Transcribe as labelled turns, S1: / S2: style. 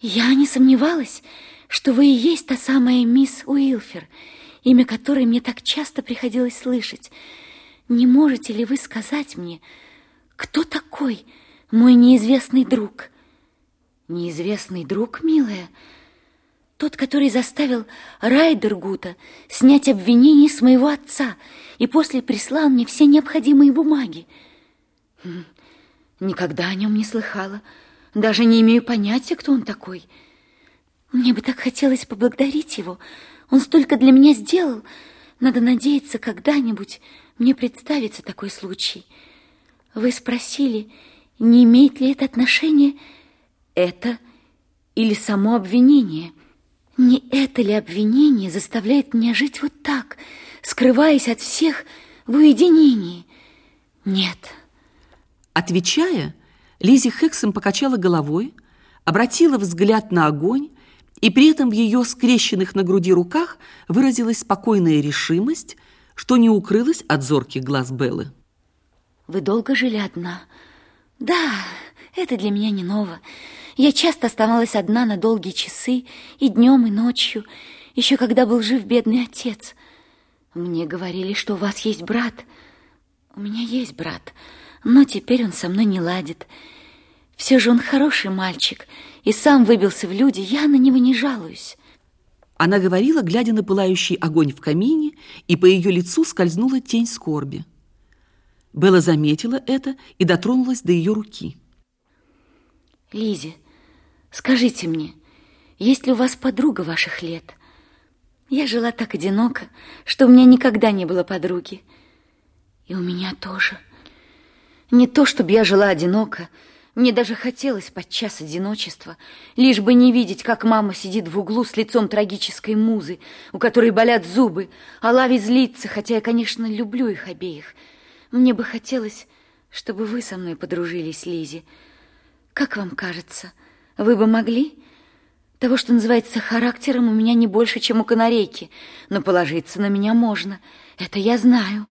S1: Я не сомневалась, что вы и есть та самая мисс Уилфер, имя которой мне так часто приходилось слышать. Не можете ли вы сказать мне, кто такой мой неизвестный друг? Неизвестный друг, милая? Тот, который заставил Райдергута снять обвинение с моего отца и после прислал мне все необходимые бумаги. Никогда о нем не слыхала. Даже не имею понятия, кто он такой. Мне бы так хотелось поблагодарить его. Он столько для меня сделал. Надо надеяться, когда-нибудь мне представится такой случай. Вы спросили, не имеет ли это отношение это или само обвинение? Не это ли обвинение заставляет меня жить вот так, скрываясь от всех в уединении? Нет.
S2: Отвечая, Лизи Хексом покачала головой, обратила взгляд на огонь, и при этом в ее скрещенных на груди руках выразилась спокойная решимость, что не укрылась от зорких глаз Беллы.
S1: Вы долго жили одна? Да, это для меня не ново. Я часто оставалась одна на долгие часы, и днем, и ночью, еще когда был жив бедный отец. Мне говорили, что у вас есть брат. У меня есть брат, но теперь он со мной не ладит. Все же он хороший мальчик и сам выбился в люди, я на него не жалуюсь.
S2: Она говорила, глядя на пылающий огонь в камине, и по ее лицу скользнула тень скорби. Белла заметила это и дотронулась до ее руки.
S1: Лизе, скажите мне, есть ли у вас подруга ваших лет? Я жила так одиноко, что у меня никогда не было подруги. И у меня тоже. Не то, чтобы я жила одиноко, мне даже хотелось подчас одиночества, лишь бы не видеть, как мама сидит в углу с лицом трагической музы, у которой болят зубы, а Лави злится, хотя я, конечно, люблю их обеих. Мне бы хотелось, чтобы вы со мной подружились, Лизи. Как вам кажется, вы бы могли? Того, что называется характером, у меня не больше, чем у канарейки, но положиться на меня можно. Это я знаю.